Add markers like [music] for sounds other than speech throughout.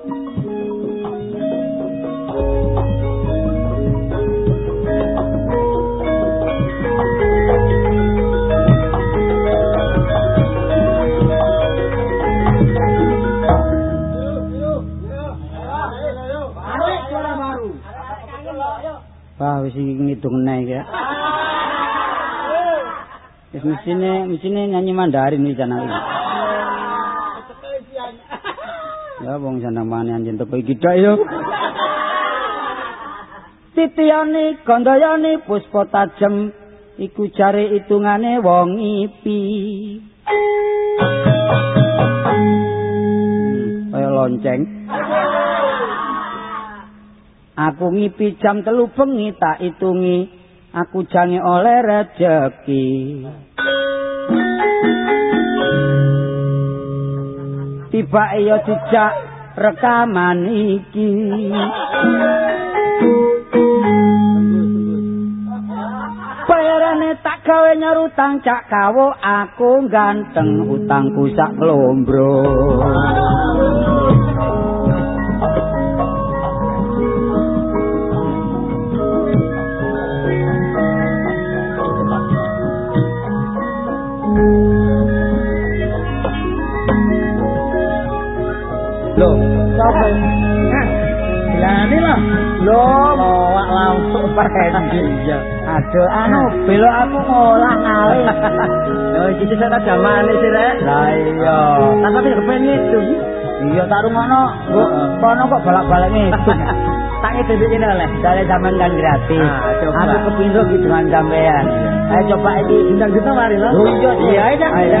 Wah, wis. [laughs] Wis mesine mesine nyanyi Mandarin iki jan iki. Ya wong mane anjen teko iki tok yo. Titiyane gandayane puspa tajem iku jare itungane wong ipi. Hmm, kaya lonceng. Aku ngipi jam telu bengi tak itungi aku jange oleh rejeki. Tiba iya jejak rekaman iki. Bayarane tak gawe nyarutang cak kawo aku ganteng utangku sak lombro. Sapa? Lani lah. Loh, lawak langsung perhendi. Iya. Aduh, anu belok aku ngolah ngalih. Loh, iki sing tak jamane sih, Rek. Lah iya. Tapi kepen itu. Iya tak rungono, kok kono kok balak-balik ngitung. tak ngitung ini oleh, dari zaman kan gratis. Ah. Aku kepindu gitu dengan sampean. Ayo coba ini. Bintang kita mari lah. Loh, iya, iya, ayo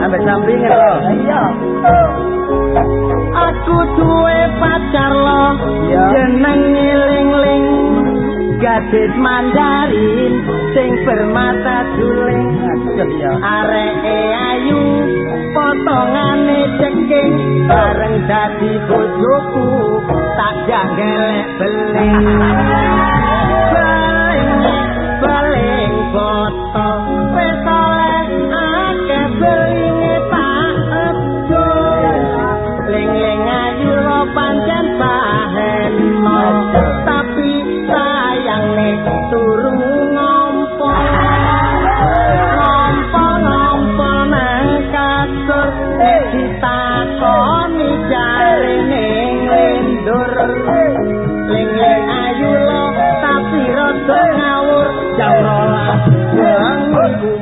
Ambek samping lho. Iya. Aku duwe pacar lo jeneng ngiling-ling gadis mandarin sing bermata juling areke ayu potongane ceking bareng dadi bojoku tak janggelek beling. Beling beling potong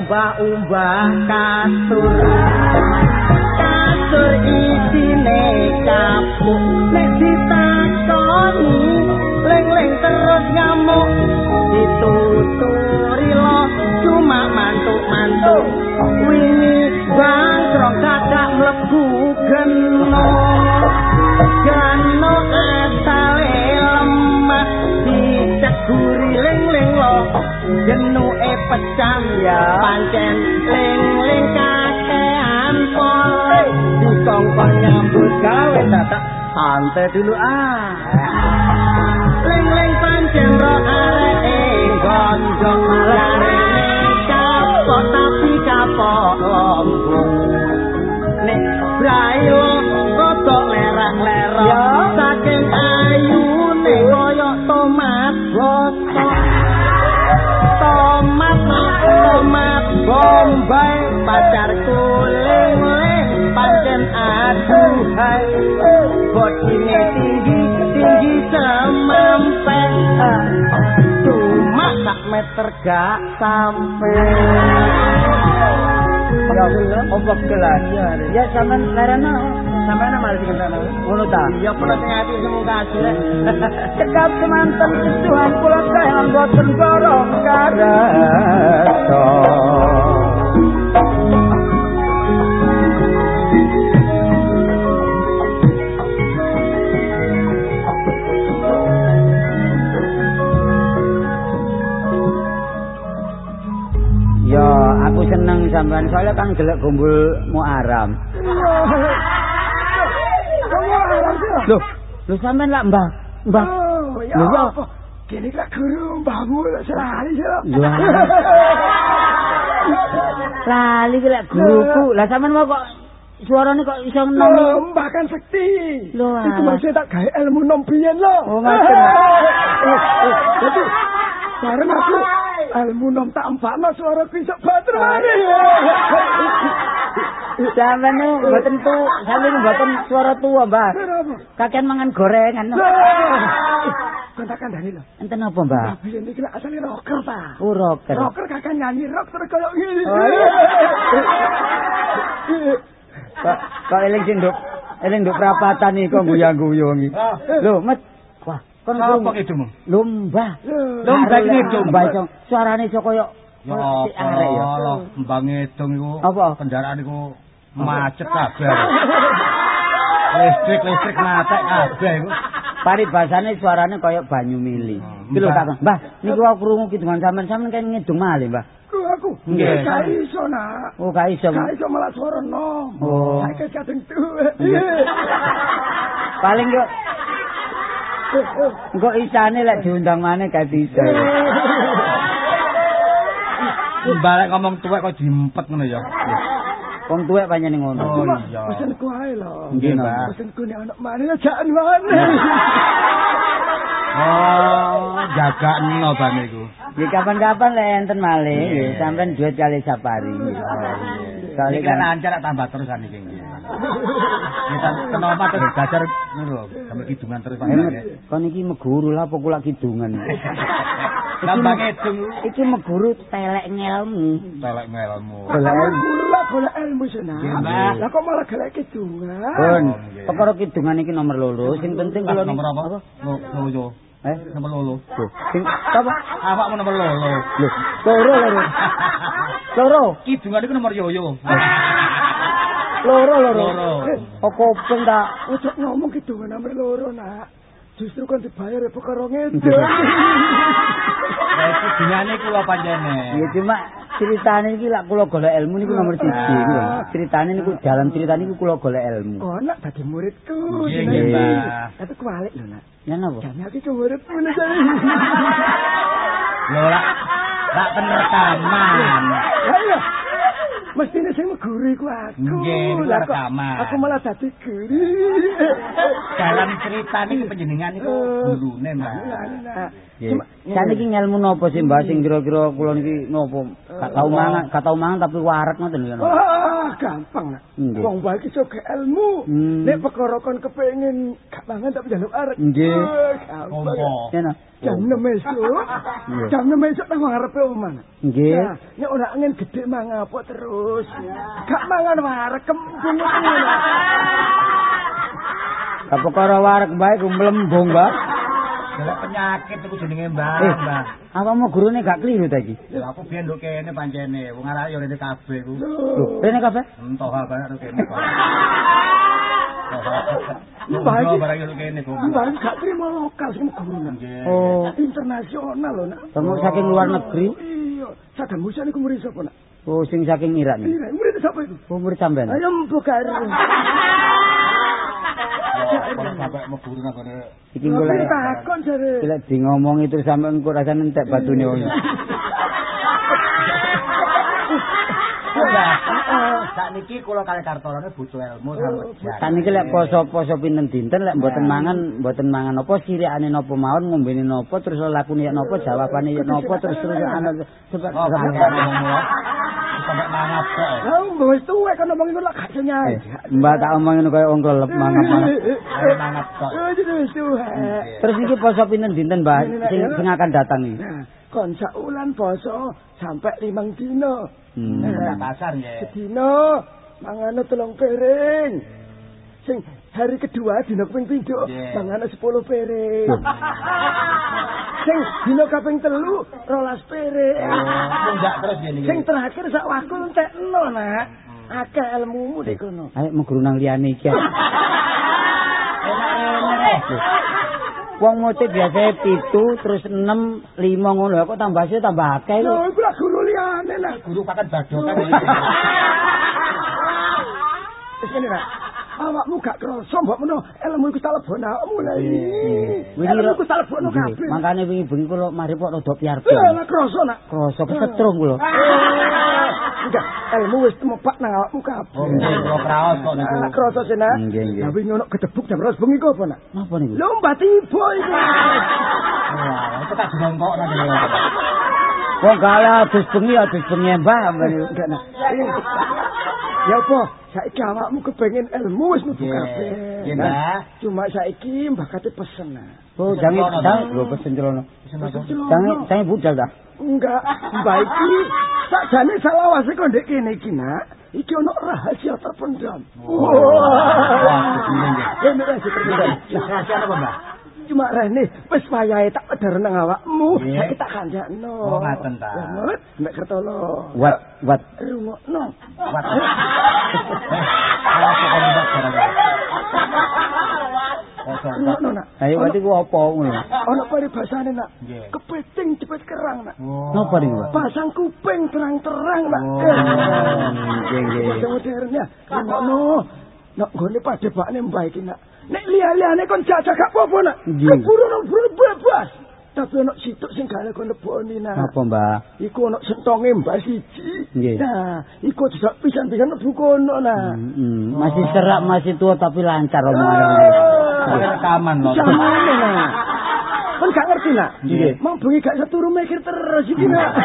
umbah-umbah kasur. Kasur isine kapuk. Nek ditakoni ling-ling terus ngamuk dituturi lo cuma mantuk-mantuk pecah Ya. pancen ling-ling kakean pol dikongkon nyambut gawe dadak santai dulu ah. Ling-ling pancen ro areke gondong larene kapok tapi kapok lombong nek brayo kodok lerang-lerong Ya. saking tomat bombay pacarku ling-ling pancen aduhai bodine tinggi tinggi semampe. Cuma sak meter gak sampai Ya opo kelas. Ya sampean larana sampean mari sing kana. Ngono ta. Iya kula sing ati semoga ajur. Cekap semanten Tuhan kula kae mboten karo Ya, Aku seneng sampean soalnya kan gelek gumbul mu aram. [laughs] Loh, lho sampean lak Mbah. Mbah. Oh, ya Lho, apa? Kene lak guru mbahmu lak serali ya. Lho. [laughs] Lali ki lek guruku. Lah sampean mau kok suarane kok iso? Oh, mbah kan sekti. Lho, Iku alah. masih tak gawe ilmu nom biyen lho. Oh, ngoten. [laughs] Jadi, bareng aku ilmu nom tak empakno suara iso batrane. Sampeyan niku mboten tu, sampeyan niku mboten suara tua, Mbah. Kakean mangan gorengan. Kontakan dari lho. Enten apa, Mbah? Biyen iki lak asale rocker ta. Oh, rocker. Rocker kakak nyanyi rock terus koyo ngene. Iya. Kok kok eling sing nduk, eling nduk prapatan iki kok guyang-guyung iki. Lho, Mas. Wah, kon Apa kidung? Lho, Mbah. Lho, Mbah iki iso suarane iso koyo Ya ya. Allah, mbang ngedung iku. Apa? Kendaraan iku macet kabeh. Listrik listrik matek kabeh iku. Paribasane suarane koyo banyu mili. Hmm, Iki lho tak. Mbah, niku aku krungu kidungan sampean sampean kan ngidung malih, Mbah. Ku aku. Nggih. Gak iso nak. Oh, gak iso. Gak iso malah suara nom. Oh. Saiki kadung tuwa. Paling yo Engko isane lek diundang maneh gak iso. Balik ngomong tuwek kok diempet ngono ya. Wong tuwek pancen ngono. Oh iya. Pesenku ae lho. Nggih, Mbah. Pesenku nek ana maneh jakan maneh. Oh, jagakno bane iku. Ya kapan-kapan lek enten malih, nggih, sampean duit kali Sapari. Kali kan kan lancar tambah terus kan iki. Kita kena omah terus belajar ngono lho, sampe kidungan terus panjang. kon iki meguru lah apa kula kidungan. [laughs] Tambah ngedung Iki meguru telek ngelmu. telek ngelmu. Golek ilmu. Kula golek ilmu sena. Nggih, Mbah. Lah kok malah golek kidungan. Pun, perkara kidungan iki nomor loro, sing penting kula nomor apa? Lolo. Eh, Nomor lolo. Loh, sing apa? Awakmu nomor lolo. Loh, loro loro. Loro, Kidungan iku nomor yoyo. loro loro. Loro. Kopeng ta. Ojo ngomong kidungan nomor loro nak. Justru kan dibayar ya perkara ngene. [laughs] Eh kidungane kula panjene. Ya cuma ceritane iki lak kula golek ilmu niku nomor siji niku. lho. Ceritane niku dalam ceritane niku kula golek ilmu. Kok nak dadi muridku. Nggih, nggih, Mbah. Tapi kebalik lho nak. Ya napa? Jane aku ke muridmu nih jane. Lho lak lak penrekaman. Lah iya. Mestine sing guru iku aku. Nggih, rekaman. Aku malah dadi guru. Dalam ceritane iku panjenengan iku gurune, Mbak. Jane iki ngelmu napa sih Mbak sing kira-kira kula niki napa? Gak tau mangan, gak tau mangan tapi warak ngoten lho. Wah, gampang nak. Wong bae iki sok ilmu. Hmm. Nek perkara kon kepengin gak mangan tapi jaluk arek. Nggih. Wah, gampang. Ya no. Jam 6 esuk. Iya. Jam 6 esuk nang ngarepe omah. Nggih. Nek ora angin gede mangan apa terus. Gak mangan warek kembung. Apa perkara warak bae ku mlembung, Mbak? Delok penyakit iku jenenge, Mbak, Eh, Mbak. apa mau gurune gak keliru ta iki? Lha aku biyen nduk kene pancene, wong arek yo rene kabeh iku. Loh, rene kabeh? Entoh apa nduk kene. [laughs] Mbak, iki- barang yo kene kok. Mbak gak terima lokal sing guru nang. Nggih. Oh, Internasional lho nak. Kamu saking luar negeri? Iya. Sadam Musa niku murid sapa nak? oh sing saking Irak nih. Iya, murid sapa itu? Oh, murid sampean. Ayo mbok. Kalau [laughs] sampai. Iki golek takon jare. Gila di ngomong itu sampe engko rasane entek batune ono. Mbak, sak niki kula kali kartorane butuh ilmu sama Saniki lek poso-poso pinten dinten lek mboten mangan, mboten mangan apa sirikane napa mawon, ngombene napa, terus lakune napa, jawabane napa, terus terus ana sebab Oh, ngomong sampai mangap kok. Lah wis tuwek kan ngomong iku lak gak nyanyi. Mbak tak omongin kaya wong kelep mangap-mangap. Ayo mangap kok. Jadi wis tuwek. Terus iki poso pinten dinten, Mbak, sing sing akan datang iki. Kon saulan poso sampai limang dino. Hmm. Nah, pasar nggih. Sedino mangane telung piring. Sing hari kedua dina kaping pindho Yeah. mangane 10 piring. Sing dina kaping telu 12 piring. Mundak terus ya niki. Sing terakhir sak waktu entekno, Nak. Akeh ilmumu di kono. Ayo meguru nang liyane iki. [laughs] Wong moce biasa pitu terus 6 5 ngono kok tambah sih tambah akeh lho. Lho, iku lah guru liyane lah. Guru pakan badokan [laughs] iki. ngene. Awakmu gak krasa mbok menawa ilmu iku tak lebokno awakmu lha iki. Ilmu iku tak kabeh. Makane wingi bengi kula mari kok rada Eh, piar-piar. lah krasa nak. Krasa kesetrum kula. Enggak, ilmu wis temepak nang awakmu kabeh. Oh, nggih, kula kraos kok niku. Krasa nggih. Lah wingi ono gedebuk jam 12 bengi kok apa nak? Napa niku? Lho mbah tiba iku. Wah, itu tak jongkok nang. Wong kala adus bengi adus bengi mbah. Enggak nak. Ya apa? Saiki awakmu kepengin ilmu wis mlebu Nggih. kabeh. Nggih, Mbah. Cuma saiki mbah kate pesen. Oh, jangan jangan lho pesen celono. Jangan jangan budal dah. Enggak, mbak iki sakjane salawase kok ndek kene iki nak. Iki ono rahasia terpendam. Wah. Kene rahasia terpendam. Rahasia apa, Mbah? Cuma rene wis wayahe tak pedher nang awakmu. Saiki tak kandakno. Oh, ngaten ta. Ya, Mut, nek kertolo. Wat wat Rungokno. Wat. Apa kok iki? Rungokno nak. Ayo wat iku apa ngono? [laughs] Ono paribasane nak. Nggih. Kepiting cepet kerang nak. Oh. Napa niku? Pak? Pasang kuping terang-terang nak. Oh. [laughs] Nggih nggih. Bahasa modern ya. Ngono. Nek gone padebakne mbah iki nak. Nek liya-liyane kon jajak gak apa-apa nak. Nggih. Keburu nang buru bebas. Tapi ono situk sing gak kon leboni nak. Apa, Mbah? Iku ono sentonge mbah siji. Nggih. Nah, iku dijak pisan-pisan mlebu kono nak. Hmm, masih serak, masih tua tapi lancar omongannya. Ada rekaman loh. Jamane nak. Kon gak ngerti nak? Nggih. Mau bengi gak seturu mikir terus iki nak. [laughs]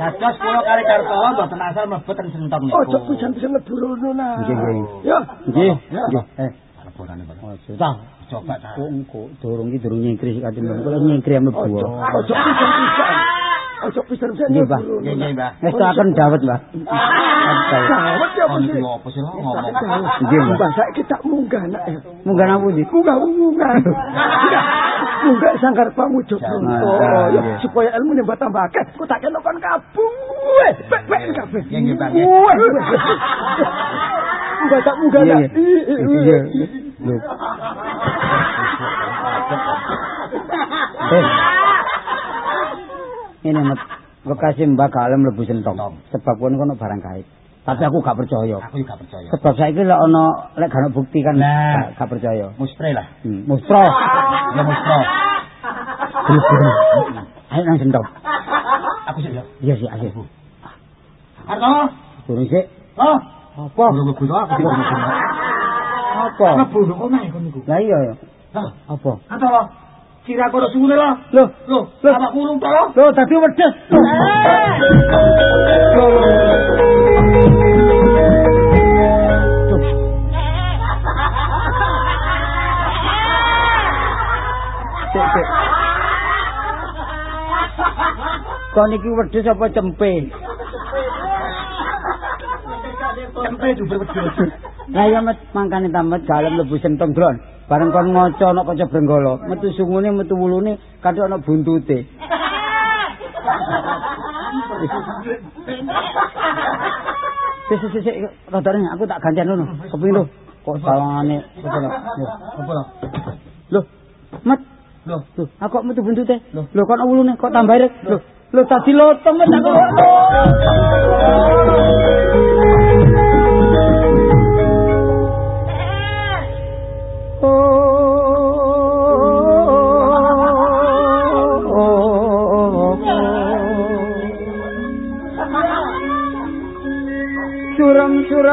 Dados kula kali Kartola mboten asal mlebet ten sentong niku. Ojo pisan-pisan mlebu rono nak. Nggih, nggih. Ya. Nggih, Ya. nggih. Eh, Leborane, Pak. ojo ta. Coba ta. Kok engko durung iki durung nyengkri sik kadang kok nyengkri mlebu. Ojo, ojo pisan-pisan. Ojo pisan-pisan. Nggih, Mbah. Nggih, nggih, Mbah. Wis tak akan dawet, Mbah. Dawet ya sih? niku apa sih ngomong? Nggih, Mbah. Saiki tak munggah nak. ya. Munggah napa ndi? Munggah munggah. [laughs] Munggah sangkar pamujo Ya, supaya ilmu nih mbak tambah akeh. Ku tak kenokon kabeh. Pek pek kabeh. Nggih. Mbah tak munggah iya. Iya. Lho. Eh. Ini met bekasi Mbak Kalem mlebu sentong. Sebab kono kono barang gaib. Tapi aku gak percaya. Aku juga percaya. Sebab saiki lek ana lek gak bukti kan Nah. gak, gak percaya. Muspre lah. Hmm. Mustro. Ya muspro. Ayo nang sentong. Aku sih ya. Iya sih, ayo. Kartola. Turun sik. Oh. Apa? Mlebu to aku mlebu. Apa? Mlebu lho kok naik kon niku. Lah iya ya. Lah, Apa? Kira kono suwune lho. Loh, Loh. awak kurung to lho. tadi wedhus. Cek. Kok niki wedhus apa cempe? Tempe duber wedhus. Lah ya met mangkane tamet galem lebu sentong dron. Bareng kon ngaca ana kaca brenggala, metu sungune metu wulune kadhe ana buntute. Sik, sik rodane aku tak gantian ngono. Kepengin lho. Kok sawangane apa lho? Apa lho? Lho, met. Lho, Lho, aku kok metu buntute. Lho. Lho kok ana wulune kok tambah irit. Lho, lho tadi lotong met aku.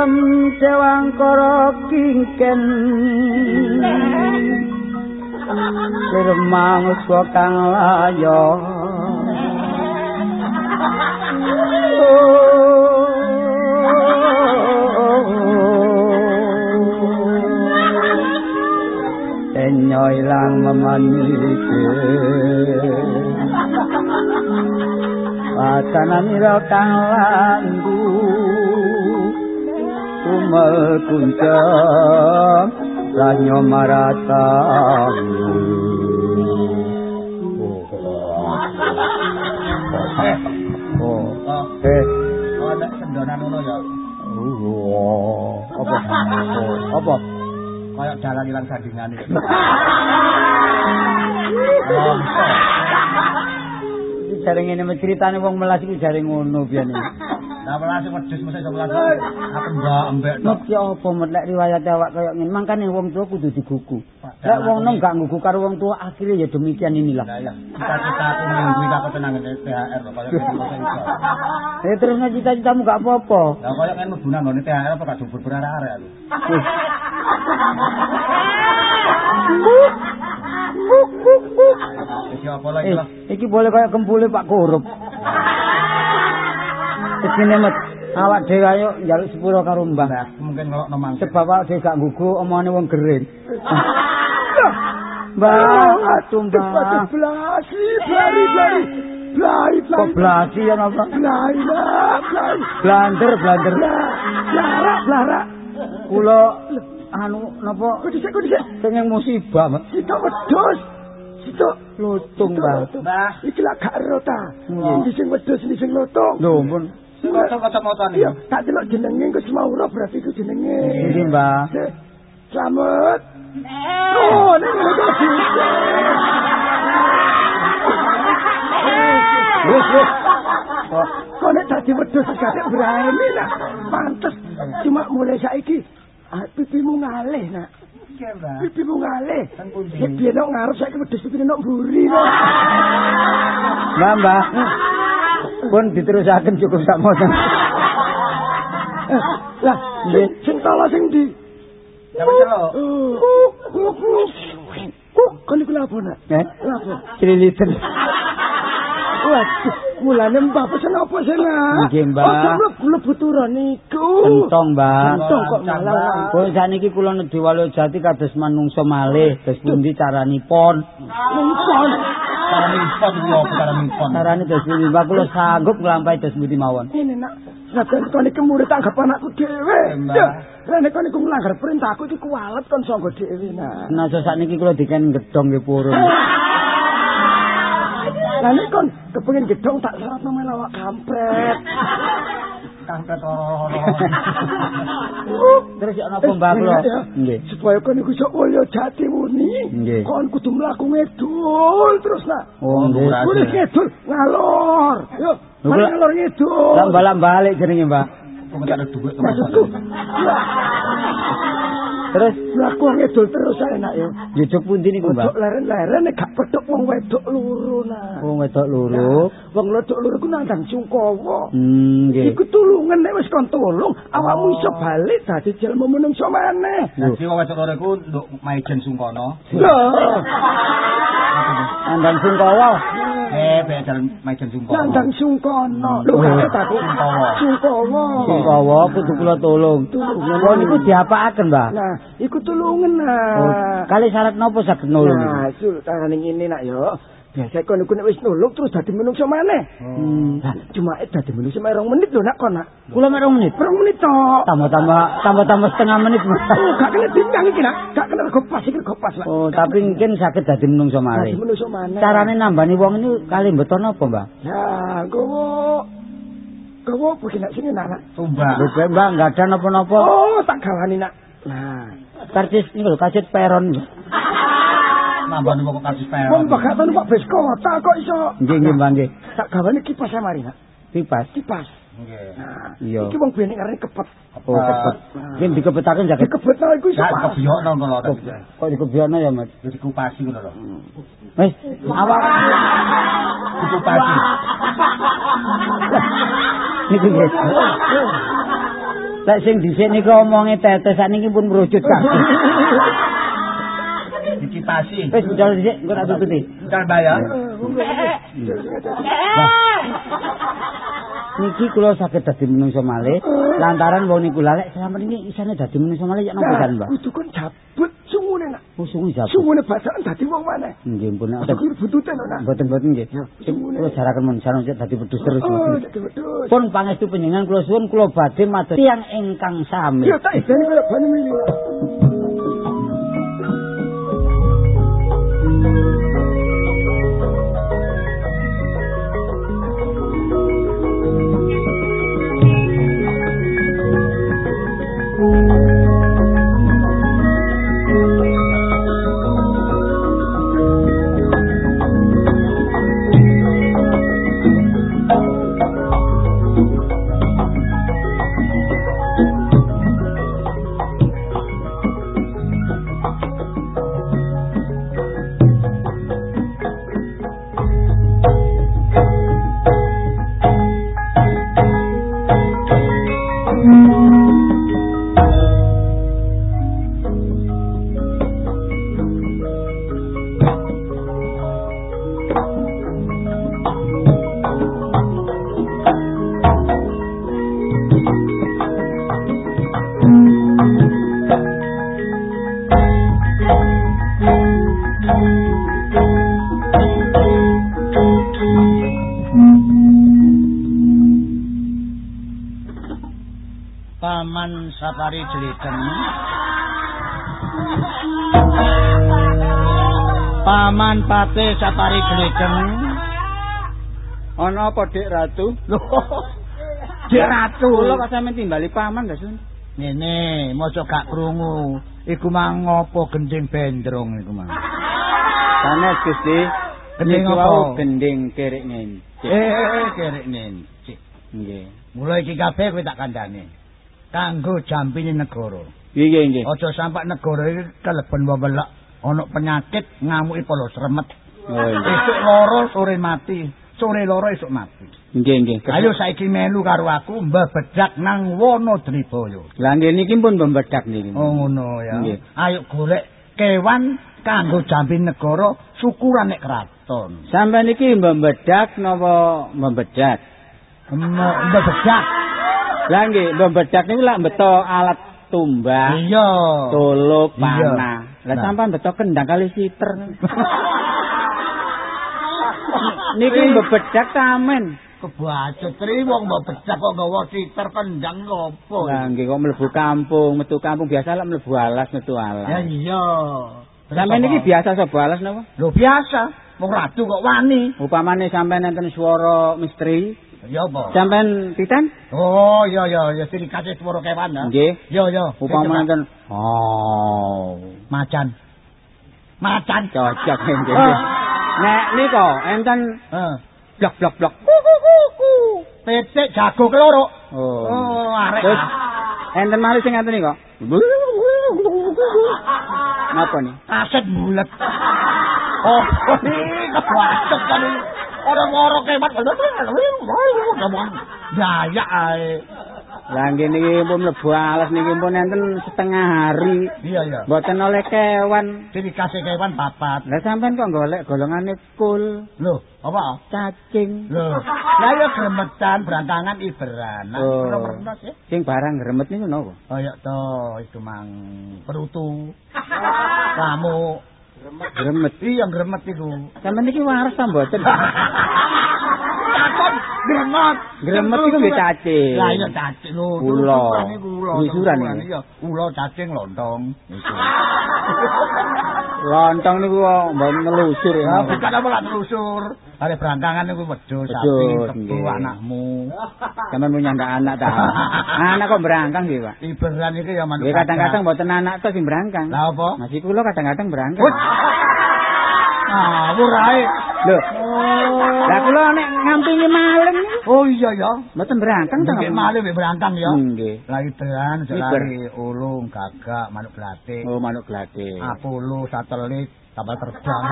Suram-suram dewangkara kingken. Sirmang uswa kang layo Enyo ilang memanike Wacananira kang langgu Maratamu Oh, Oh, eh, oh nek sendonan ngono ya. oh, apa? Oh, apa? Kayak dalan ilang sandingane. Iki jare ngene ceritane wong melas iki jare ngono biyen. Lah welas wedhus mesti iso welas. Aku mbak embek tok. Mesti apa metlek riwayat awak kaya ngene. Mangkane wong tua kudu digugu. Lek wong nom gak ngugu karo wong tua akhirnya ya demikian inilah. Lah ya, cita-cita aku minggu iki aku tenang THR lho kaya ngono iso. Eh terus nek cita-citamu gak apa-apa. Lah kaya ngene mlebu nang ngene THR apa gak jubur berarek-arek aku. Wis. Iki apa lagi Eh, lah? iki boleh kaya kempule Pak Korup. Segini met awak dhewe ayo njaluk sepuro karo Mbah. Nah, mungkin kalau nomang. Sebab awak dhewe gak nggugu omongane wong gerin. [laughs] Mbah, atuh Mbah. Blasi, blari, blari. Blari, Kok blari. blasi ya napa? Blari, lah, blari. Blander, blander. Lara, lara. Kula anu napa Kok dhisik, kok dhisik. sing musibah, Mbak. Sitok wedhus. Sitok. Lutung, Mbah. Mbah, Iki lak gak ero ta. Iki sing wedhus, iki sing lotung. Lho, pun. kocok kacamata Iya, tak delok jenenge iku Semaura berarti iku jenenge. Iki, Mbah. Sik. Selamat. Oh, nek. Kok kok nek dadi wedhus gak berani nak. Pantes cuma mulai saiki ah, pipimu ngalih nak. Iya, Mbah. Pipimu ngalih. Kan pundi? Nek biyen nok ngarep saiki wedhus pipine nok mburi. Nak. Mbah, Mbah. Pun diterusaken cukup sak moten. Eh, Lah, sing sing salah sing di Sampe celok. Kan iku lapo nak? Eh, Lapo? cililiten. Waduh, mulane mbah pesen apa sih nak? Nggih, Mbah. Ojo mlebu turun niku. Entong, Mbah. Entong kok malah. Kok saniki kula nedhi walu jati kados manungsa malih, terus pundi caranipun? Mumpun. Cara nipon iki apa cara nipon? Carane terus pundi Mbah kula sanggup nglampahi terus pundi mawon. Ini nak, Raden kon iki murid anggap anakku dhewe. Lah nek kon iku nglanggar perintahku iki kuwalet kon sanggo dhewe nak. Nasa sakniki kula diken gedhong nggih purun. Lah nek kon kepengin gedhong tak syarat nama lawak kampret. Kampret [laughs] ora-ora. Terus ya napa Mbah kula? Ya, Nggih. Supaya kon iku iso mulya jati muni. Kon kudu mlaku ngedul terus. Oh, nggih. Berarti. Kudu ngedul ngalor. Yo, mari kula- ngalor ngedul. Lambalan balik jenenge Mbah. Kok gak ada duit teman-teman. Terus mlaku ngedul terus enak yo. jujuk pundi niku Mbah? leren-leren nek gak pedhok wong wedok loro nah. Wong wedok loro. Wong wedok loro ku nandang Sungkawa. Hmm, nggih. Iku tulungan nek wis kon tulung, awakmu Oh. iso balik dadi jelma menungso maneh. Jadi wong wedok loro iku nduk Maijen Sungkono. Lho, [laughs] Andang Sungkawa. Eh, bedal Maijen Sungkono. nandang Sungkono. Lho, Oh. gak aku Sungkawa. Sungkawa. Sungkawa kudu kula tulung. Kula niku diapakaken, Mbah? Nah, iku tulungan nah. Oh, kali syarat napa saged nulung? Nah, sultan ning ngene nak yo. Biasa kon iku nek wis nulung terus dadi menungso maneh. Hmm. Lah, cuma dadi menungso mek rong menit lho nak kon nak. Kula mek rong menit. Rong menit tok. Tambah-tambah tambah-tambah setengah menit. Oh, gak kena timbang iki nak. Gak kena rego pas iki rego pas lah. Oh, tapi mungkin saged dadi menungso Dadi malih. menungso maneh. Carane nambani wong ini kali mbeton apa, Mbah? Ya, gowo. Gowo begini nak sini nak. Tumbak. Lho, Mbah enggak ada napa-napa. Oh, tak gawani nak. Nah, Karcis niku lho, kaset peron. Nambah kok kasih wong peron. bakal tanu Pak Bes kota kok iso. Nggih, nggih, nggih. Tak gawani kipas ya mari nak. Pipas. Kipas. Nggih. Nah, Iya. iki wong biyen ngarani kepet. Oh, kepet. Nggih dikepetaken saged. Dikebetno iku iso. Gak pas. kebiokno kalau Kok kok dikebiono ya, Mas? Jadi kupasi ngono lho. Wis, awak Kupasi. niku nggih. [laughs] Lek sing dhisik niku omonge tetes sakniki pun merucut kabeh. [laughs] Dikipasi. Wis njol dhisik engko tak tututi. Kan bayar. Niki kula saged dadi menungso malih lantaran wong niku lalek sampeyan iki isane dadi menungso malih ya napa kan, Mbak? kudu kon jabut sungune nak. Usungi jabut. Sungune bacaan dadi wong maneh. Nggih, pun butute lho nak. Mboten-mboten nggih. Kula jaraken mun sareng dadi wedhus terus. Oh, dadi wedhus. Pun pangestu panjenengan kula suwun kula badhe matur tiyang ingkang sami. Yo tak ideni kaya bani mili. Sapari Jlideng. Paman Pate Sapari Jlideng. Ana apa Dik Ratu? [laughs] Dik Ratu. Kula kok sampeyan timbali paman lho, Sun. Ngene, maca gak krungu. Iku mang ngopo gending bendrong iku mang. Sanes Gusti. Gending apa? Gending kerek ngencik. Eh, eh, eh, kerek nencik. Nggih. Mulai iki kabeh kowe tak kandhani. Kanggo jampine negara. Nggih, nggih. Aja sampai negara iki keleben wewelek ana penyakit ngamuki polos remet. Oh. Esuk loro sore mati, sore loro esuk mati. Nggih, nggih. Ayo saiki melu karo aku mbah bedak nang Wonodribaya. Lah nggih niki pun membedak niki. Oh ngono ya. Nggih. Ayo golek kewan kanggo jampin negara syukuran nek kraton. Sampeyan niki membedak napa membedak? Mbah bedak. Lah nggih, membedak niku lak beto alat tumbak, Iya. tuluk, panah. Lah sampean beto kendang kali siter. [laughs] niki membedak tamen. Kebacut tri wong mbok bedak kok gawa siter kendang opo. Lah nggih kok mlebu kampung, metu kampung biasa lak mlebu alas metu Ya alas. iya. Sampeyan niki biasa sapa alas napa? Lho biasa. Wong ratu kok wani. Upamane sampeyan enten swara misteri, Ya apa? sampeyan titan? Oh iya iya ya sing kasih swara kewan ya. Nggih. Iya iya. Upamane enten oh, macan. Macan. cocok [laughs] nggih. Ah. Nek nika enten Heeh. blok blok blok. Petik jago keloro. Oh. Oh, arek. Terus enten malih sing ngeten nika. Napa nih? aset bulet. [laughs] Oh, ini kebacut kan ini. Orang-orang kemat. Dayak ae. Lah nggih niki pun mlebu alas niki pun enten setengah hari. Iya iya. Mboten oleh kewan. Jadi kasih kewan papat. Lah sampean kok golek golongane kul, Loh, apa? cacing. Loh, lah ya gremetan berantangan iberan. Nah, Oh. Sing barang gremet niku napa? Kaya to itu mang perutu. Kamu Gremet. iya gremet iku. Sampeyan niki waras ta mboten? Takon gremet. Gremet iku nggih cacing. Lah iya cacing lho. Ula. Tutupan iku ula. Wisuran tutupan, iki. Ula cacing lontong. Lontong niku kok mboten nelusur. Ya bukan apa lah telusur. Are berantangan niku wedhus, sapi, tebu anakmu. [laughs] Sampeyan punya ndak anak ta? [laughs] anak kok berangkang nggih, Pak? Iberan iki ya manuk. Nggih kadang-kadang mboten anak to sing berangkang. Lah apa? Masih kula kadang-kadang berangkang. Wut. Ah, murahe. Lho, lah kula nek ngampingi maling Oh iya ya. mboten berangkang to. Nek malih mek berantang ya. Nggih. Lah iberan Iber. lari ulung, gagak, manuk glatik, Oh, manuk glade. apulu, satelit, kapal terbang.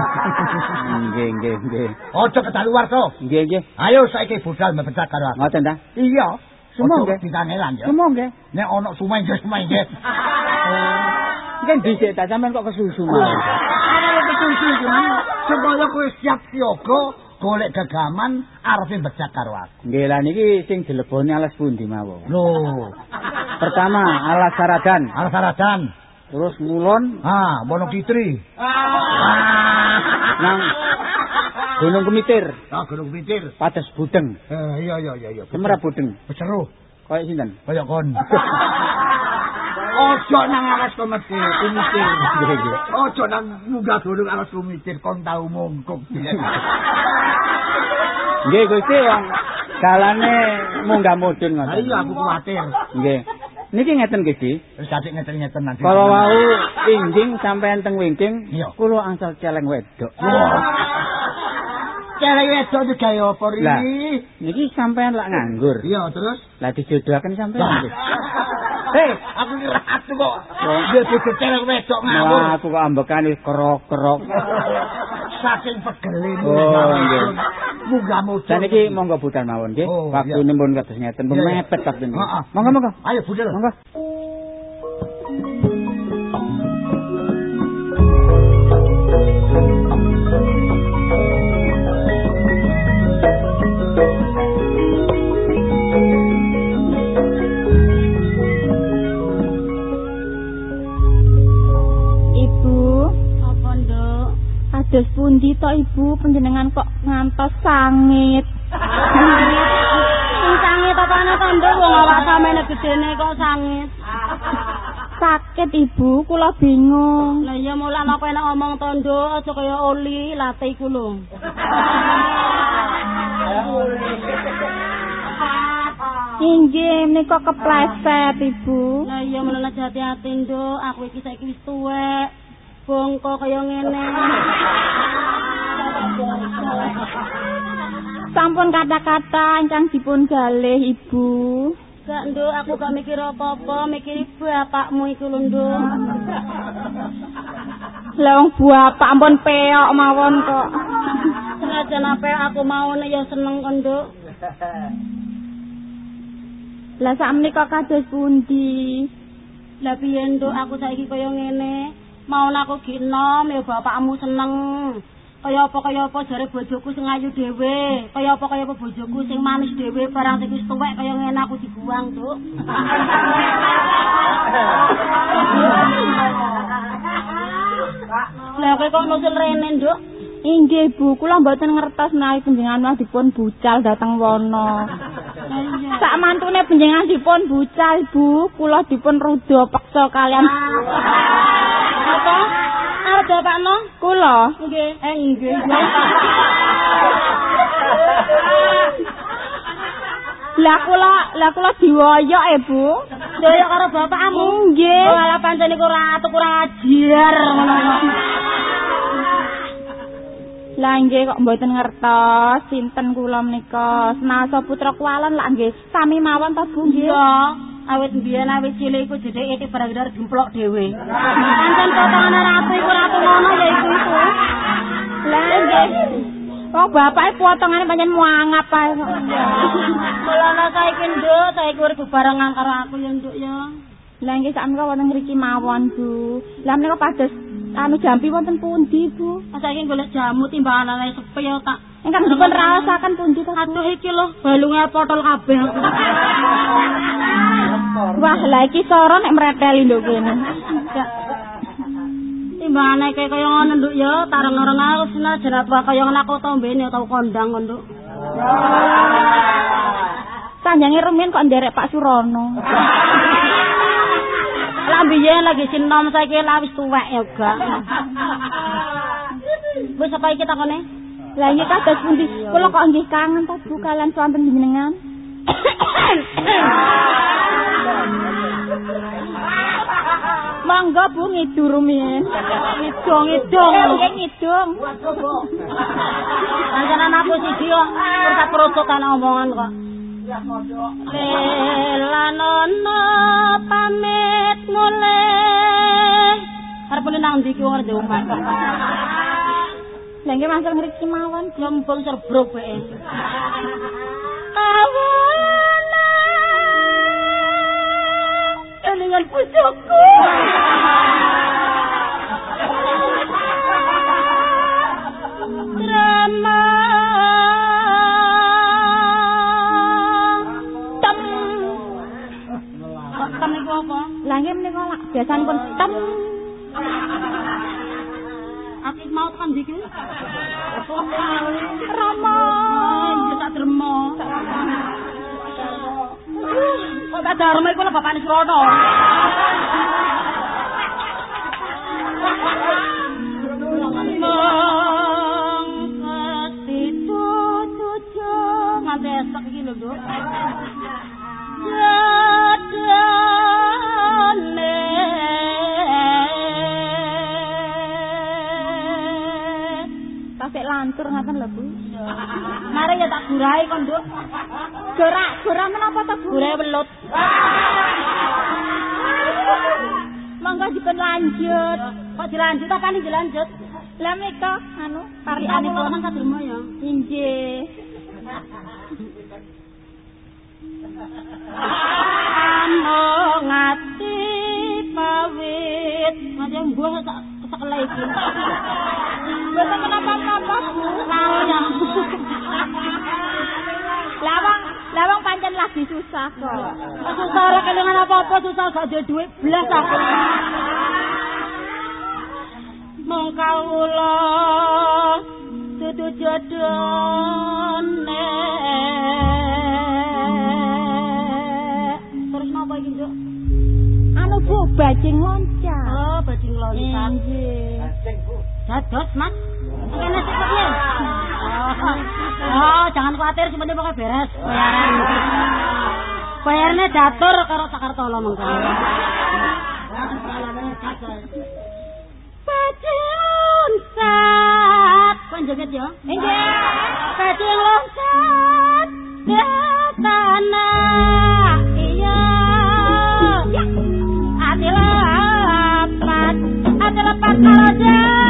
[laughs] Nggih, nggih, nggih. Ojo kedaluar to. Nggih, nggih. Ayo saiki budal mbedak karo aku. Ngoten ta? Iya. Semua nggih. ditangelan ya. Semua nggih. Nek ana sumai nggih sumai nggih. [laughs] Kan dhisik ta sampean kok kesusu. Ana kesusu gimana? Supaya kowe siap siaga golek gagaman arep bedak karo aku. Nggih, lah niki sing dileboni alas pundi mawon. Lho, Pertama, alas saradan, arep saradan. Terus ngulon Ah, Bono Kitri. nang Gunung Kemitir, Ah, Gunung Pitir. Padas Budeng. Eh, iya iya iya iya. Semerap Budeng. Seru. Kaya sinten? Kaya kon. Ojo nang alas kumitir. Nggih, nggih. Ojo nang munggah gunung alas kumitir kon tau mungkuk. Nggih, Gusti wong dalane munggah mudhun ngoten. Ayo aku kuwatir. Nggih. Niki ngeten Gusti. Terus kasih ngeten-ngeten nanti. Kalau wau injing sampean teng wingking, kula angsal celeng wedok. Cewek wedok iki gawe apa Lah. ri? Niki sampean lak nganggur. Iya, terus Lah dijodohaken sampean. Lah. Hei, [laughs] aku kira atu kok. Dia bojo cewek wedok ngawur. Wah, aku kok ambekan wis kerok-kerok. [laughs] Saking pegele Oh, nggih. Munggah mojo. Dan iki monggo budal mawon nggih. Oh, Waktune pun kados ngeten, mepet ini. Heeh. Monggo monggo. Ayo budal. Monggo. Kados pundi to Ibu panjenengan kok ngantos sangit? Sing [laughs] sangit apane to, Nduk? Wong awak samene gedene kok sangit. [laughs] Sakit Ibu, kula bingung. Lah iya mulan apa enak ngomong to, Nduk? Aja kaya oli late iku lho. [laughs] Inggih, menika kepleset Ibu. Lah iya menawa hati-hati, Nduk. Aku iki saiki wis tuwek. Bongko kaya ngene. Sampun kata-kata ingkang dipun galih Ibu. Gak, Nduk, aku gak mikir apa-apa, mikir bapakmu iku lho, Nduk. Lah wong bapak ampun peok mawon kok. Senajan apa aku mau nek ya seneng kok, Nduk. Lah sakmenika kados pundi? Lah piye nduk aku saiki kaya ngene. Mau aku gi enom ya bapakmu seneng. Kaya apa kaya apa jare bojoku sing ayu dhewe. Kaya apa kaya apa bojoku sing manis dhewe barang sing wis tuwek kaya ngene aku dibuang. [laughs] Lah kowe kok nusul rene, Nduk? Inggih Bu, kula mboten ngertos menawi panjenengan mah dipun bucal dhateng wana. Sak mantune panjenengan dipun bucal Bu, kula dipun ruda peksa kalian Apa? Arep bapakno? kula. Nggih. Eh nggih. Lah kula, lah kula diwoyok e Bu. Doyo karo bapakmu. Nggih. Malah pancen iku ratu kurang ajar ngono. Lah nggih kok mboten ngertos sinten kula menika. Senasa putra kualon lah nggih sami mawon ta Bu nggih. Iya, awit mbiyen awit cilik iku jedheke iki barang gemplok dhewe. Pancen potongane ratu iku ratu ngono ya iku iku. Lah nggih. Oh bapake potongane pancen muangap ae kok. Mulane saiki nduk, saiki urip bebarengan karo aku ya nduk ya. Lah nggih sak menika wonten mriki mawon Bu. Lah menika pados anu jampi wonten pundi Bu? Saiki golek jamu timbanganane sepi ya tak. Ingkang dipun raosaken pundi to Bu? Aduh iki lho, balunge potol kabeh. [laughs] Wah, lah iki soro nek mreteli nduk kene. Timbangane kayak kaya ngono nduk ya, tareng-tareng aku senajan apa kaya ngono aku tau mbene tau kondang nduk. Sanjange rumiyin kok nderek Pak Surono. [laughs] Lah biyen lagi sinom saiki lah wis tuwek ya gak. Wis apa iki takone? Lah iki kados pundi? Kula kok nggih kangen ta Bu kalian swanten jenengan. Mangga Bu ngidur rumiyin. Ngidong ngidong. Nggih ngidung. Panjenengan aku siji kok ora perosotan omongan kok. Lelanono pamit mulih. Arepune nang ndi ki wong ndek omah. Lah nggih masuk ngriki mawon. Lembung serbrok bae. Awana dengan pucukku. Bajing loncat. Oh, bajing loncat. Inggih. Dados, Mas. Kene sik piye? Oh, jangan khawatir, semuanya pokoknya beres. Bayaran. Bayarnya datur karo Sakartolo mengko. Bajing loncat. Kon joget ya? Inggih. Bajing loncat. Ke tanah. Ati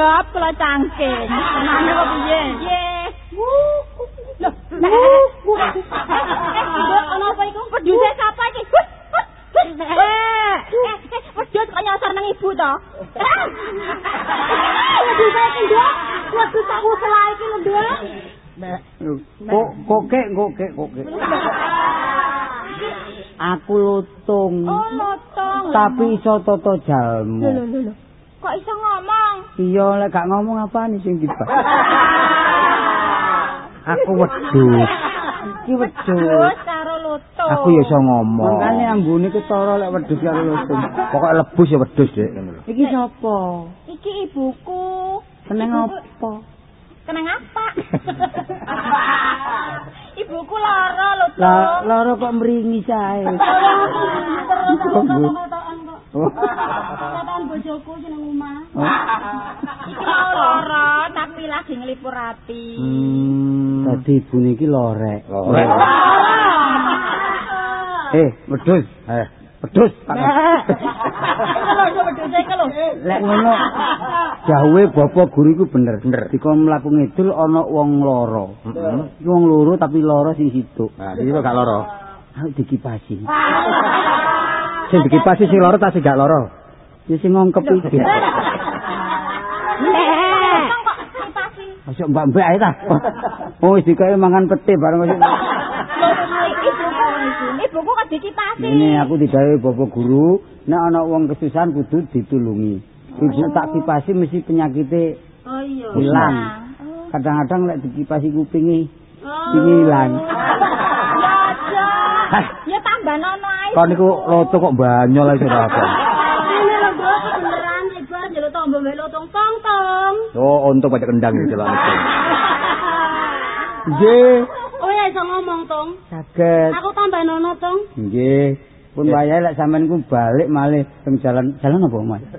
wonten job kula cangking. Menawi kok piye? Nggih. Loh, eh, Ana apa iku? Peduse sapa iki? Eh, wedhus kok nyasar nang ibu to? Wedhus iki, Nduk. Wedhus aku selah iki lho, Nduk. Kok kokek kokek kokek. Aku lutung. Oh, lotong. Tapi iso toto jalmu. Lho, lho, lho, lho. Kok iso ngomong? Iya lek gak ngomong apaan sing dibah. [laughs] Aku wedhus. Iki wedhus. Karo. Aku ya iso ngomong. Makane ambune ketara lek wedhus karo lutung. Pokoke lebus ya wedhus, Dik. Iki sapa? Iki ibuku. Seneng apa? Seneng apa? [laughs] ibuku lara lho, Lah Tok. loro kok mringi sae. [laughs] Terus aku Oh. Katokan bojoku jeneng Uma. Iki mau lara tapi lagi ngelipur ati. Hmm. Dadi ibune iki lorek. Eh, wedhus. Eh, wedhus. Lek ngono dawuhe bapak guru iku bener. Bener. Dika mlaku ngidul ana wong loro. Heeh. Wong loro tapi loro sing situk. Nah, iki kok gak loro. Aku dikipasi. [laughs] Sing dikipasi sing loro ta gak loro? Ya sing ngongkep iki. Masuk mbak-mbak ae ta. Oh, wis dikae mangan pete bareng wis. ibuku, kok dikipasi. Ini aku digawe bapak guru, nek ana wong kesusahan kudu ditulungi. Ibu tak kipasi mesti penyakitnya Oh iya. hilang. Oh. Kadang-kadang lek dikipasi kupingi Oh. ini hilang. Ya. Ya tambah nono Kau niku loto kok banyol ae ora apa. Mbek lotong tong-tong. Oh, untuk pajak kendang iki lho. Nggih, Oh ya iso ngomong, Tong. saged. Aku tambah nono, Tong. Nggih. Pun wayahe lek sampean ku balik malih teng jalan jalan apa, Mas? [laughs]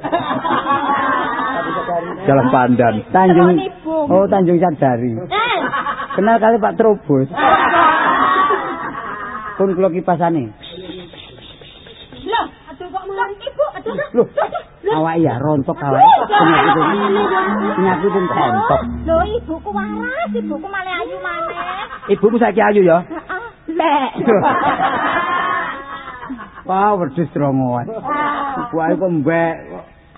Jalan Pandan. Tanjung Jalan. Oh, Tanjung Sadari. Eh, Kenal kali Pak Trobos. [laughs] Pun kula kipasane. Loh, awak iya rontok awak. Penyakit penyakit rontok. Lho ibuku waras, ibuku malah ayu maneh. Ibumu saiki ayu ya. Heeh. Lek. [laughs] Wah, wedhus strongoan. Ibu ayu kok mbek.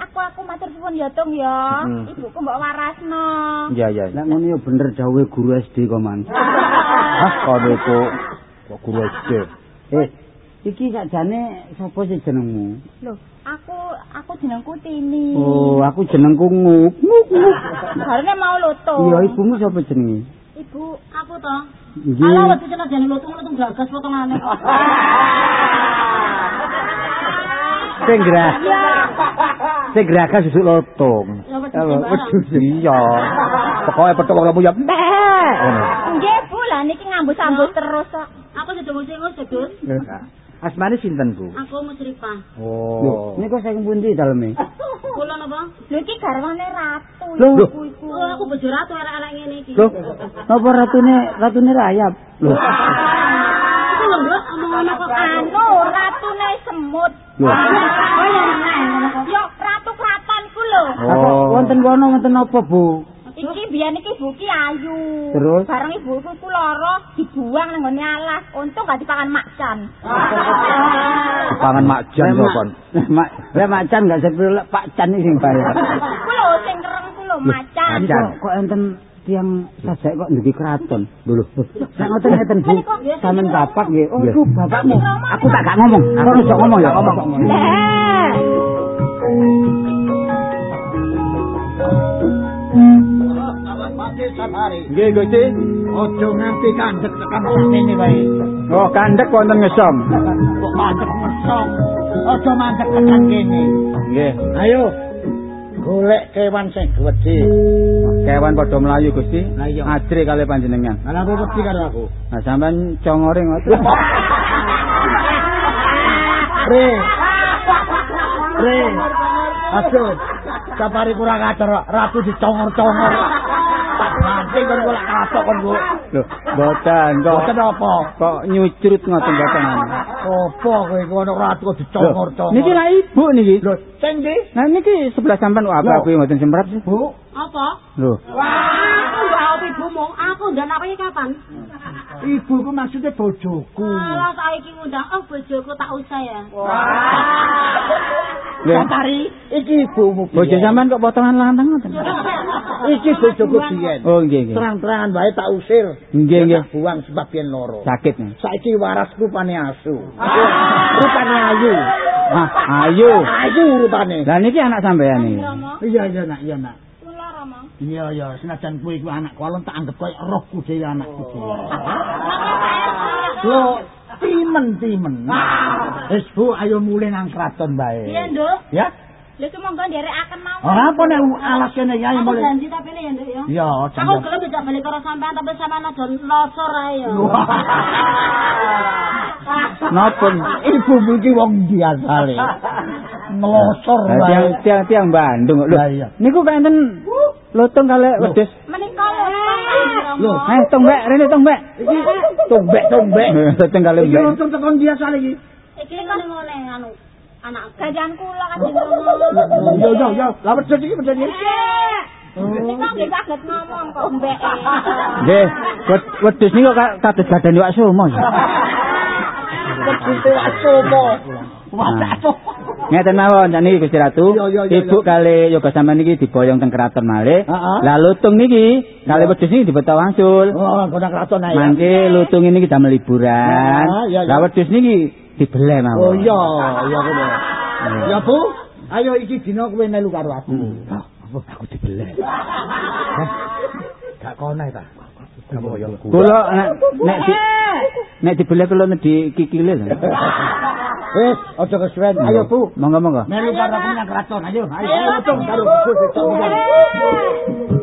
Aku aku matur suwun ya Tung ya. Ibuku mbok warasno. Iya, iya. Nek ngono ya bener dawuhe guru SD kok, Man. Ah, kono kok kok guru SD. Eh, iki sakjane sapa sih jenengmu? Loh, aku aku jenengku Tini. Oh, aku jenengku Nguk. Nguk. [laughs] Harune mau lo Tung. Iya, ibumu sapa jenenge? Ibu, aku toh. Nggih. Ala wedi cenah jane lutung-lutung gagas potongane. [laughs] Sing gerah. Sing gerakan susuk lotong. Iya. Pokoke petuk wong ya. Ngono. Nggih, Bu, lah niki ngambus-ambus terus kok. Aku sedang singus, Gus. Asmane sinten, Bu? Aku Musrifah. Oh. Lho, niku sing pundi daleme? [laughs] Kula napa? Lho iki garwane ratu Loh. ibuku iku. Oh, aku bojo ratu elek-elek ngene iki. Loh, napa ratune ratune rayap? Loh. Iku lho, Mbak, omongan kok Anu, ratune semut. Loh. Oh, ya kok. Yo ratu kratonku lho. Oh. Wonten kono wonten apa, Bu? Iki biyen iki ibu ki ayu. Terus? bareng ibuku ku lara dibuang nang ngone alas. Untung gak dipangan macan. [laughs] Pangan Lah, kok Mak- kon. Mak, lah macan gak sepiro lek Pak Can iki sing bayar. [laughs] Ku lho sing kereng ku lho macan. Kok enten tiang sajak kok ndugi kraton. Lho lho. Sak ngoten ngeten Bu. Sampeyan bapak nggih. Oh, iku bapakmu. Aku tak gak ngomong. Aku ojo ngomong ya. Ngomong. Lah. Mati sabari. Nggih, Gusti. Ojo nganti kandek tekan sakmene wae. Oh, kandhek wonten ngesom. Kok kandek mesong. Ojo mandek tekan kene. Nggih. Ayo. Golek kewan sing gedhe. Kewan padha mlayu, Gusti. Ajri kali panjenengan. Lah apa wedi karo aku? Nah, sampean congore ngoten. Re. Re. Aduh. Sapari kurang ajar ratu dicongor-congor. Tak nanti kon kula kapok kon Bu. Lho, mboten kok. Boten apa? Kok nyucrut ngoten mboten. Apa kowe kono ratu kok dicongor-congor? Niki lah ibu niki. Lho, sing ndi? Nah niki sebelah sampean kok apa kuwi mboten semprot sih. Bu, Apa? Lho. Aku mbak ibumu, aku ndak nakoki kapan? Ibuku maksudnya bojoku. Alah saiki ngundang oh bojoku tak usah ya. Lho. Sapari, iki ibumu. Bojo biyen. sampean kok potongan lantang ngoten. [laughs] Iki bojoku biyen. Oh, nggih nggih. Terang-terangan wae tak usir. Nggih nggih. Buang sebab yen loro. Sakit. Saiki waras rupane asu. Rupane ayu. Ah, ayo. Ayu rupane. Lah niki anak sampean iki. Iya iya nak, iya nak. Iya iya, senajan kowe iku anak kolon tak anggap koyo rohku dhewe anakku dhewe. [laughs] Lho, timen-timen. Wis Bu, ayo mulih nang kraton bae. Iya, Nduk. Ya? Lha iki monggo nderekaken mau. Ora apa nek alasane ya Aku mulih. janji tapi ya, Nduk ya. Iya, Aku jangan. gelem tidak balik karo sampean tapi sampean aja losor ae ya. [laughs] Napa? Ibu iki wong biasa le. [laughs] Ngelosor Lah tiang tiang tiang Bandung. Lho. Lah, iya. Niku kok enten lotong kali wedhus. Menika lho. Lho, Eh, tong mbek, rene tong mbek. iki tombek-tombek. Lotong kali Iki mbek. untung tekon biasa lagi. Iki ngene ngene anu anak Gajan kula Kanjeng Rama. Yo yo yo, lah wedhus iki wedhus iki. Nggih saged ngomong kok mbek. Nggih, wed- wedhus niku ka- kados badan iwak sumo. [laughs] Wedhus asopo. Waduh. Ngeten mawon jan niki Gusti Ratu. Ibu kali yoga sampean niki diboyong teng keraton malih. Lah lutung niki kali wedhus niki dibeto wangsul. Oh, kena kraton ae. Mangke lutung ini kita liburan. Ah. Lah wedhus niki dibeleh mawon. Oh iya, iya kowe. Ya Bu, ayo iki dina kowe melu karo aku. Apa aku dibeleh. [laughs] Gak kono ta. Kula nek nek di nek dibeleh kula di kikile lho. [laughs] Wis, aja kesuwen. Ayo Bu, Monggo monggo. melu karo aku nang kraton. Ayo, ayo. Ayo cung karo wedhus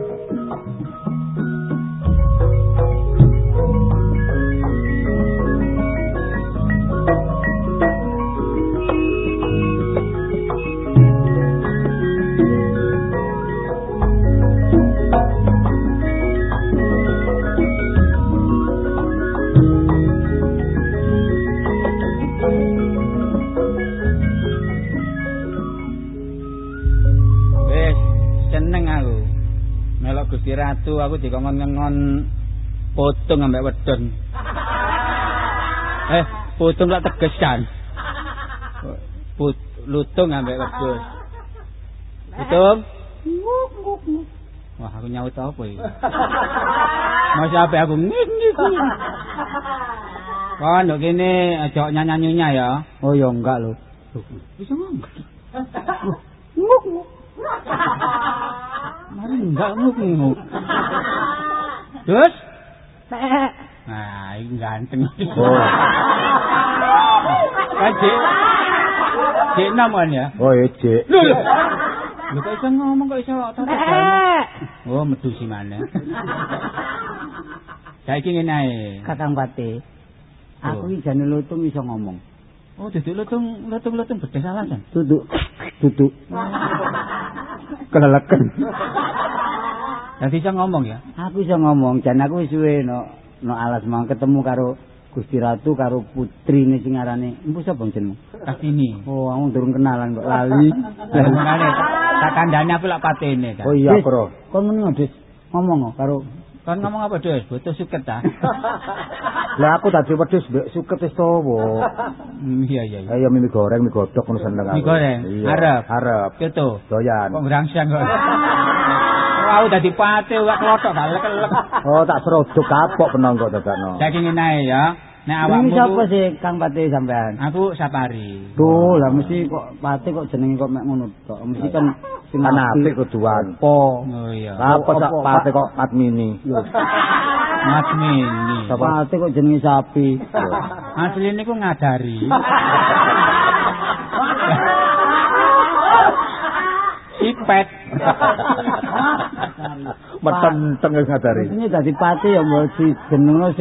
Gusti Ratu aku dikongkon-ngengon potong ambek wedon. Eh, potong lak tegesan. Lutung ambek wedon. Lutung. Wah, aku nyaut apa iki? Mas ape aku ngik ngik. Kon nduk kene aja nyanyi-nyanyi ya. Oh ya enggak lho. Bisa ngomong. Nguk nguk. [laughs] Mari enggak nguk. [laughs] Terus? Nah, ini ganteng. Oh. [laughs] Kan Cik. Cik naman ya. Oh, ejek. Lho lho. Lho kok iso ngomong kok iso tata Oh, medu si mana. Saiki ngene ae. Kakang Pati. Aku iki jane lutung iso ngomong. Oh, duduk lutung, lutung-lutung bedes alasan. Duduk. Duduk. Keleleken. Dadi iso ngomong ya. Aku iso ngomong, jan aku wis suwe no no alas mau ketemu karo Gusti Ratu karo putrine sing arane. Empu sapa jenengmu? Kartini. Oh, aku durung kenalan kok lali. [laughs] Lah mengane tak kandhane aku lak patene. Oh iya, Bro. Kon. Ngomong karo Kon ngomong apa, Des? Butuh suket ta? [laughs] Lah aku tadi wedhus mbek suket wis towo. Hmm, Iya, iya. iya. Ayo mie goreng, mie godhog ngono seneng aku. Mie goreng? Arep? Arep. Pitu. Doyan. Kok ngrangsang kok. [laughs] Aku dadi pate gak klothok gak lek-lek. Oh, tak serodok kapok penanggo dadakno. Saiki ngene ya. Nek awakmu siapa ku- sih Kang Pati sampean? Aku Sapari. Tuh, lah mesti kok Pati kok jenenge kok mek ngono tok. Mesti kan sing Kan apik kuduan. Po. Oh iya. Apa sak pate kok admini? Mas Mini. Pati kok jenenge sapi. Asli niku ngadari. Sipet. Metenteng ngadari. Ini dadi Pati ya mbok si jenengno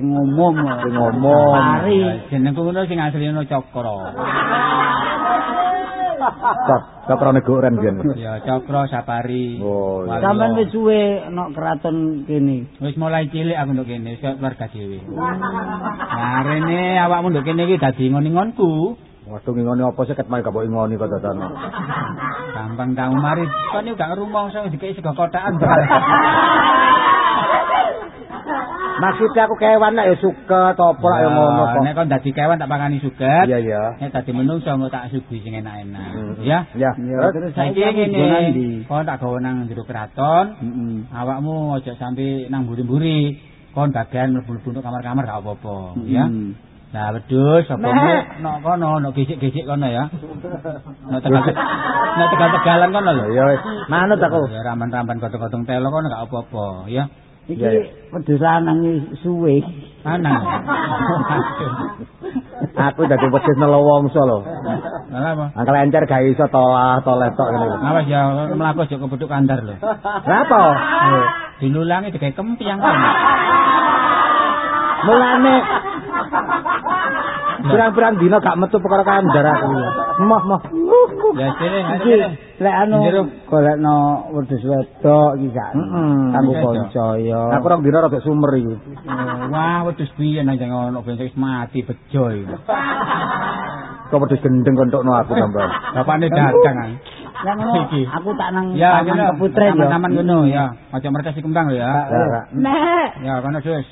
sing ngomong. Sing ngomong. Pari. Jenengku ngono sing asli ono Cokro. Kok kaprane goren biyen. Ya Cokro Sapari. Oh. Sampeyan wis suwe nek keraton kene. Wis mulai cilik aku nduk kene, wis keluarga dhewe. Nah, rene awakmu nduk kene iki dadi ngon-ngonku. Waduh ngingoni apa sih ket mari gak mbok ingoni kok dadakno. Gampang tau mari kon iki gak rumangsa dikeki sego kotakan. [laughs] Maksudnya aku kewan nek ya suket apa lak ya ngono kok. Nek kon dadi kewan tak pakani suget. Iya iya. Nek dadi menungso engko tak suguhi sing enak-enak. Hmm. Ya. Ya. Ya, terus Saiki ngene, kon tak gawe nang jero keraton. Heeh. Awakmu aja sampe nang mburi-mburi. Kon bagian mlebu-mlebu untuk kamar-kamar gak apa-apa, ya. Nah, wedhus apa nok kono, nok gesik-gesik kono ya. Nok tegal nok tegal-tegalan kono lho. Ya wis. Manut aku. Ya ramban-ramban gotong-gotong telo kono gak apa-apa, ya. Iki wedhus lanang suwe. [laughs] Ana. Aku dadi wedhus nelowongso lho. Apa? Angkel encer gak iso to ah to letok ngene. Awas ya mlaku aja kebeduk kandar lho. Lah apa? Dilulangi digawe kempiang kono. Mulane Pirang-pirang dina gak metu perkara kandar aku. Moh moh. Ya sini, Iki sini. lek anu golekno wedhus wedok iki gak. Kanggo kanca ya. Aku rong dina rada sumer iki. Oh, Wah, wedhus biyen nang jeng ono ben wis mati bejo iki. Kok wedhus gendeng kontokno aku sampean. Bapakne dagang. Lah ngono aku tak nang Ya, taman keputren ya. Taman ngono ya. Aja mertes si kembang lho ya. Ya. Nek, Ya, kono wis.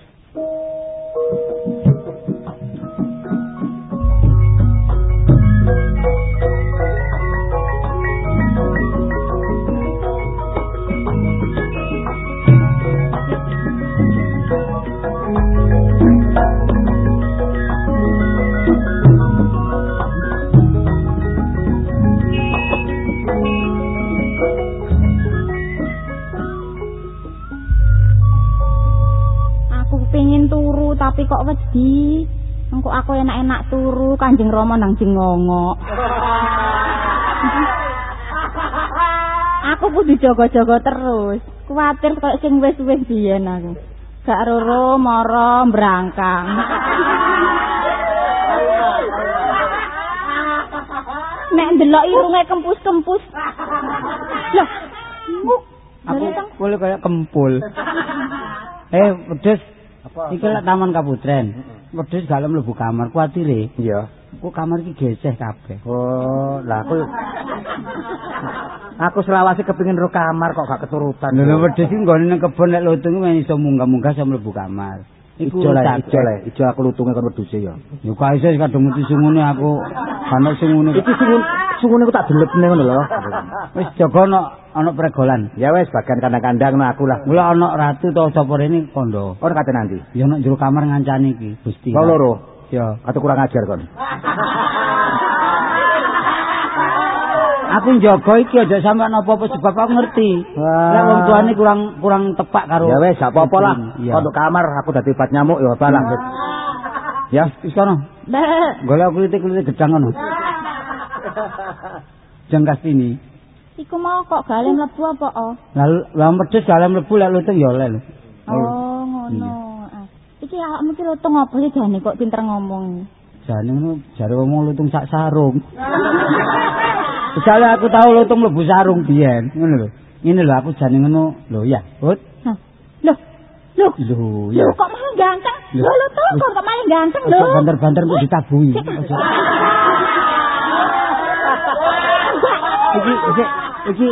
Aku pengin turu tapi kok wedi. Engko aku enak-enak turu Kanjeng Rama nang jengongok. [laughs] aku kudu jaga-jaga terus. Kuwatir kok sing wis-wis biyen aku. Gak roro mara mbrangkang. Nek ndelok irunge kempus-kempus. Lah. Aku boleh kayak kempul. eh, wedhus. Iki lek taman kaputren. Wedhus gak lem mlebu kamar kuatire. Iya. Kok kamar iki geseh kabeh. Oh, lah aku Aku selawase kepengin ro kamar kok gak keturutan. Lho wedhus iki nggone nang kebon nek lutung iso munggah-munggah iso mlebu kamar. Ijo le, ijo aku lutunge kon wedhuse ya. Ya kok iso kadung mesti sungune aku. Ana sungune. Iki sungun sungune ku tak delepne ngono lho. Wis jaga ana ana pregolan. Ya wis bagian kandang-kandang no aku lah. Mula ana ratu to sapa rene kondo. Kon kate nanti. Ya nek jero kamar ngancani iki Gusti. Kok loro? Ya. Atau kurang ajar kon. [laughs] Aku njaga iki aja sampean apa-apa sebab aku ngerti. Lah wong tuane kurang kurang tepak karo. Ya wis gak apa-apa lah. Untuk kamar aku dadi obat nyamuk ya balang. Ya, Wis kono. Golek kulit-kulit gedang ngono. Jengkas ini. iku mau kok gale mlebu apa oh? Lah lah medhus dalam mlebu lek lutung ya oleh lho. Oh, ngono. Ah. Iki awakmu ki lutung apa sih jane kok pinter ngomong. Jane ngono jare ngomong lutung sak sarung. Misalnya aku tahu lutung mlebu sarung biyen, ngono lho. Ngene lho aku jane ngono. Lho ya, Hut. Loh, Lho Lho ya. kok malah ganteng? Lho. Lho lho tuh kok malah ganteng lho. Banter-banter kok ditabui. Ojo. Iki iki iki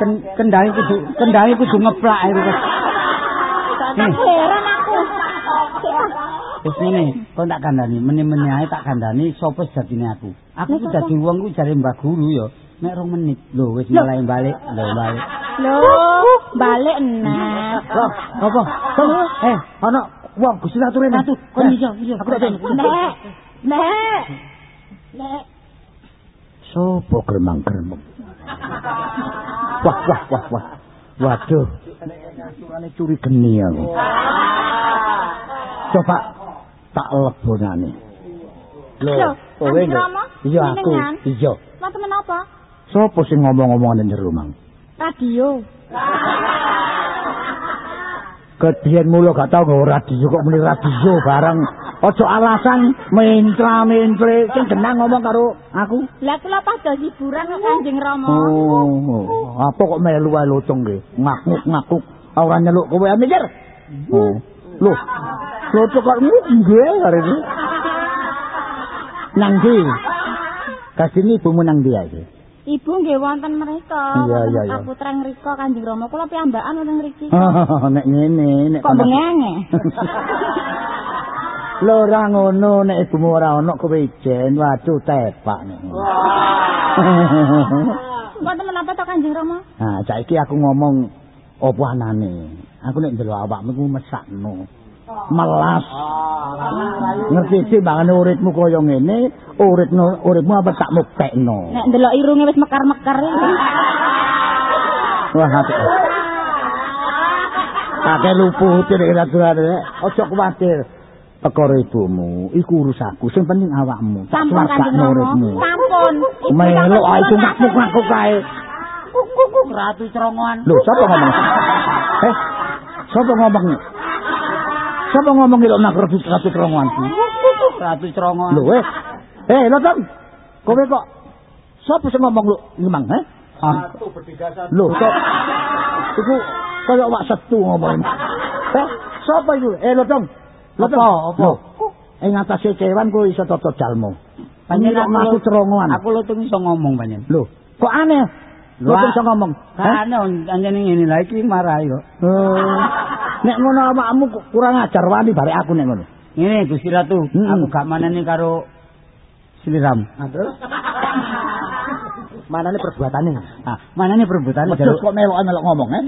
ken kendhange kudu kendhange kudu ngeplak. Nih, Heran aku. Wis ngene, kon tak kandhani, meneh-meneh ae tak kandhani sapa sejatine aku. Aku ku dadi wong ku jare Mbah Guru ya. Nek rong menit, lho wis mulai balik, lho balik. Loh, balik enak. Loh, apa? Eh, ana wong Gusti Ratu rene. Ratu, kon iso, iso. Aku tak Nek. Nek. Nek. Sopo gremang-gremeng? Wah, wah, wah, wah. Waduh. Ane curi geni aku. Coba tak lebonane. Loh, kowe lho. Rama, Iya aku. Iya. Lah temen apa? Sopo sing ngomong-ngomong nang jero, Mang? Radio. Kedien mulo gak tau nggawa radio kok muni radio bareng. Ojo alasan mentra-mentre sing genang ngomong karo aku. Lah kula padha hiburan kok Kanjeng Rama. Oh, apa kok melu wae lutung nggih? Ngakuk-ngakuk ora nyeluk kowe ae mikir. Oh. Loh. Lutung kok nggih hari ini. Nang ndi? Kasini ibumu nang ndi ae? Ibu nggih wonten mrika. Iya, iya, iya. Aku treng mrika Kanjeng Rama. Kula piyambakan wonten mriki. [laughs] nek ngene, nek Kok bengenge? [laughs] Lho ora ngono nek ibumu ora ana kowe ijen. Waduh tepak nek. [laughs] Wonten menapa to Kanjeng Rama? Nah, saiki aku ngomong apa anane. Aku nek ndelok awakmu mesakno. Melas. Ngerti sih bangane uripmu kaya ngene, uripmu uripmu apa tak muktekno. Nek ndelok irunge wis mekar-mekar. Wah, hati. Akeh luput nek aturan Aja kuwatir. Perkara ibumu iku urusanku, sing penting awakmu. Sampun uripmu. Sampun. Melok ae itu ngakuk-ngakuk kae. Ratu cerongoan. Lho, sapa ngomong? [laughs] Eh, sapa ngomong? Sapa ngomong iki lho nak ratu ratu terongoanku? Ratu cerongoan. Lho, eh. Eh, lho, Tom. Kowe kok sapa sing ngomong lho, ngimang, eh? Ratu berdikasa. Lho, kok iku kaya wak setu ngomong. Eh, sapa iku? Eh, lho, Tom. Lho, Tom. Apa, Ing atase kewan kowe iso tata jalmu. Panjenengan Panjenengan aku terongoan. Aku lutung iso ngomong panjen. Lho, kok aneh? Wah. iso ngomong. Kan anjene ngene lha iki marahi kok. Oh. Nek ngono awakmu kurang ajar wani bare aku nek ngono. Ngene Gusti Ratu, Hmm. aku gak manani karo Siliram. Terus manane perbuatane? Ah, manane perebutane Terus kok melok-melok ngomong, eh?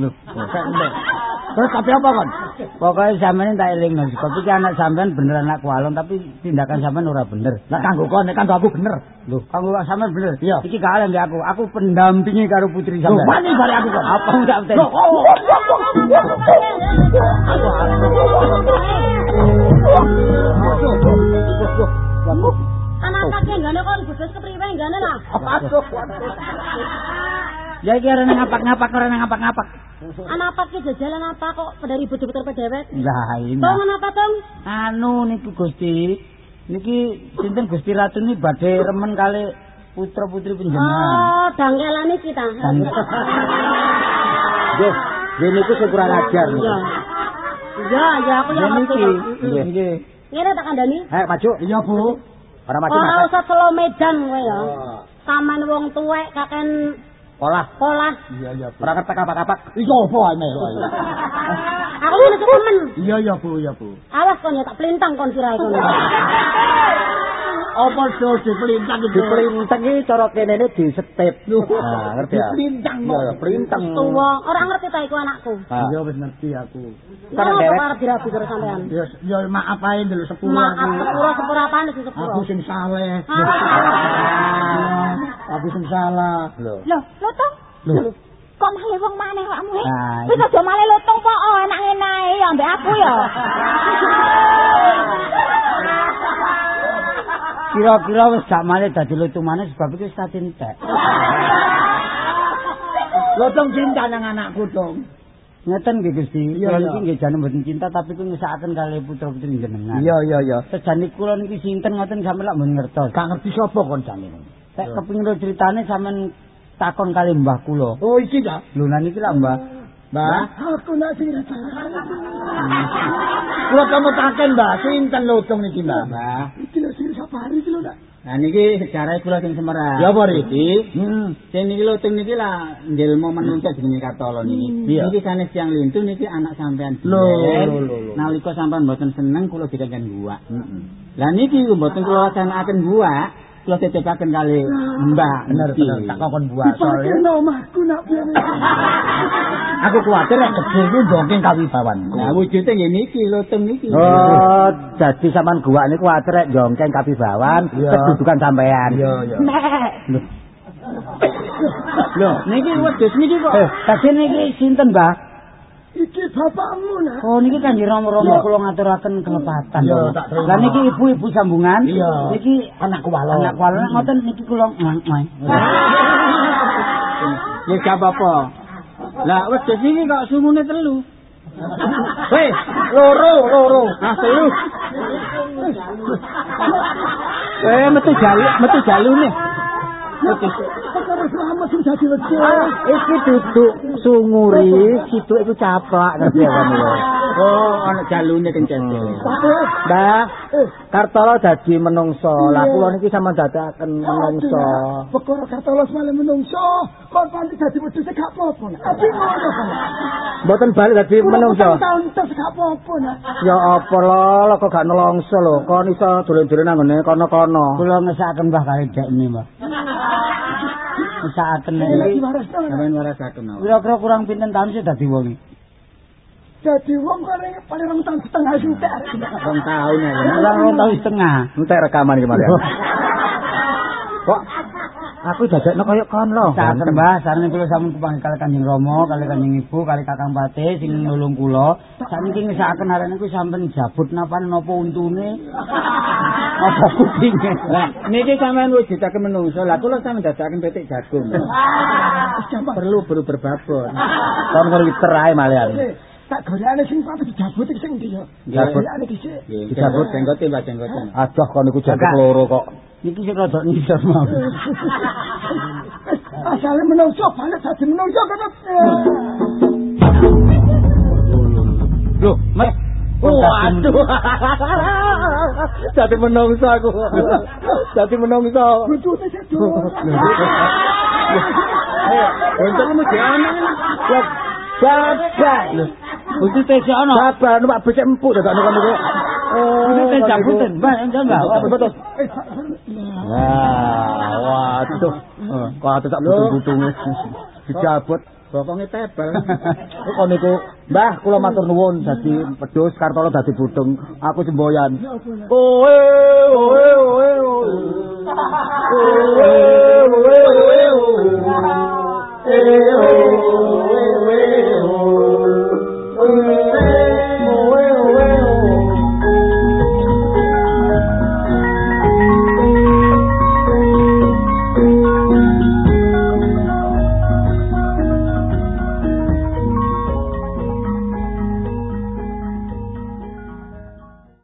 Lho, [laughs] Terus tapi apa kon? Pokoknya sampean tak eling nang sebab iki anak sampean bener anak kualon tapi tindakan sampean ora bener. Lah kanggo kon nek kanggo aku bener. Lho, kanggo sampean bener. Iya. Iki gak alem aku. Aku pendampingi karo putri Lho, sampean. wani bare aku kon. Apa enggak? Lho, oh, Anak kepriwe lah. Ya iki arene ngapak-ngapak ora ngapak-ngapak. Anak apa ki jajalan apa kok pada ribut-ribut karo. Lah ini. Tong apa tong? Anu niku Gusti. Niki sinten Gusti Ratu ini badhe remen kali putra-putri panjenengan. Oh, dangkelane kita. Nggih, nggih niku sing kurang ajar. Iya. Iya, iya aku yang niki. Nggih. Ngene tak kandhani. Ayo maju. Iya, Bu. Ora maju Ora usah selo medan kowe ya. Saman wong tuwek kaken Polah. polah. Iya iya. Bu. Ora ketek apa-apa. Iso apa ae melu ae. Aku ngene temen. Iya iya Bu, iya Bu. Awas kon ya tak plintang kon sirahe kon. [laughs] Apa so diplintang iki? Diplinteng iki cara kene di setep. Nah, ngerti ya? Diplintang Iya, ya. Tuwa, ora ngerti ta iku anakku. Iya wis ngerti aku. Kan Kan kok derek. arep dirabi karo sampean. Ya ya maaf ae ndelok sepuro. Maaf sepuro sepuro apane sing sepuro. Aku sing saleh. Ah. [laughs] Aku sing salah. Lho. Lotong. Lho. Kok malah wong maneh awakmu? eh? Nah, Wis aja malah lotong kok oh, enak ae ya mbek aku ya. Kira-kira wis gak malih dadi lucu maneh sebab iki wis katintek. Lotong cinta nang anakku dong. Ngeten nggih Gusti. Kula iya. niki nggih jane mboten cinta tapi ku ngesakaken kalih putra-putri jenengan. Iya iya iya. Sejane kula niki sinten ngoten sampe lak mboten ngertos. Gak ngerti sapa kon jane. Tek kepingin ceritane sampean takon kali mbah kula. Oh iki ta? Lho nah niki lak mbah. Mbah, Aku nak sing rasa. kula kamu taken Mbah, sinten lotong niki Mbah? Mbah. Iki lho sing safari iki lho nak. Nah niki sejarah kula sing semerah. Ya apa iki? Hmm. sing niki lho teng niki lah ngelmu menuntut jenenge Kartolo niki. Iya. Niki sanes yang lintu niki anak sampean. Lho, lho, lho, lho. Nalika sampean mboten seneng kula dikengken gua. Heeh. Lah niki mboten kula wacanakaken gua, kula titipaken kali Mbah. Bener tak kokon Dipakai soalnya. omahku nak piye. [laughs] Aku kuwatir nek gede ku dongeng kawibawan. Nah wujude nggih niki loteng niki. Oh, dadi sampean gua niku kuwatir rek jongkeng kapibawan Iya. kedudukan sampean. Iya iya. Lho, niki wedhus niki kok. Eh, tadi niki sinten, Mbah? Iki bapakmu nak. Oh, niki kan romo-romo kula ngaturaken kelepatan. Terima. Lah niki ibu-ibu sambungan. Iya. Niki Anakku walo. anak walo ngoten niki kula ngoy. [laughs] Ya gak apa-apa. Lah wedhus niki kok sungune telu. [laughs] Weh, Loro, loro. ah telu. Eh metu jalu, metu jalune. Wedhus. Perkara selamat sing dadi wedhus. Iki duduk sunguri, situ iku caplak ngerti lho. [laughs] Oh, ana jalune kencet. Mbah, Kartolo dadi menungso. Lah kula niki sampean dadaken menungso. Perkara katolos malah menungso. Kon panti dadi wedhus gak apa-apa nak. Tapi ngono kan. Mboten balik dadi menungso. Tahun terus gak apa-apa nak. Ya apa lho, lho kok gak nelongso lho. Kon iso dolen-dolen nang ngene kono-kono. Kula ngesakaken Mbah kali dekne, Mbah. [laughs] Lagi iki. waras to. nak. Sampeyan warasaken apa? Kira-kira kurang pinten tahun sih dadi wong iki? Dadi wong paling paling rong tahun setengah sudah. Rong tahun ya. Kurang rong tahun setengah. Entek rekaman iki Maria. [laughs] Kok aku dadekno koyo kon lho. Saken Mbah, sarene kula sampun kepanggih kali Kanjeng Rama, kali Kanjeng Ibu, kali Kakang Pate sing nulung kula. Saniki ngesakaken arek niku sampean jabut napa napa untune. [laughs] Apa kupinge. Lah, niki sampean wujudaken menungso. Lah kula sampeyan dadaken petik jagung. [laughs] Perlu baru berbabon. Kon ngeliter ae malian. Tak golekane sing papi dijabut iki sing ndi yo. Jabut. Dijabut jenggote Mbak jenggote. Aduh kon niku jago loro kok. Niki sing rada ngisor mau. [laughs] Asale menungso balik dadi menungso kan. Loh, Mas. Waduh. Dadi menungso aku. Dadi menungso. Bujute sedo. Untungmu ana. Lah, Babak. Butuh teh si ono. Sabar numpak becek empuk dadak kono niku. Oh, teh jabutan, Mbak, enggak enggak. Betul. Wah, waduh. Kok ate sak butung-butunge. Dijabut. Bokonge tebel. Kok niku, Mbah, kula matur nuwun dadi pedhus Kartolo dadi budung. Aku semboyan. Oe, oe, oe, oe. Oe, oe, oe, oe. Eh, oe, oe, oe.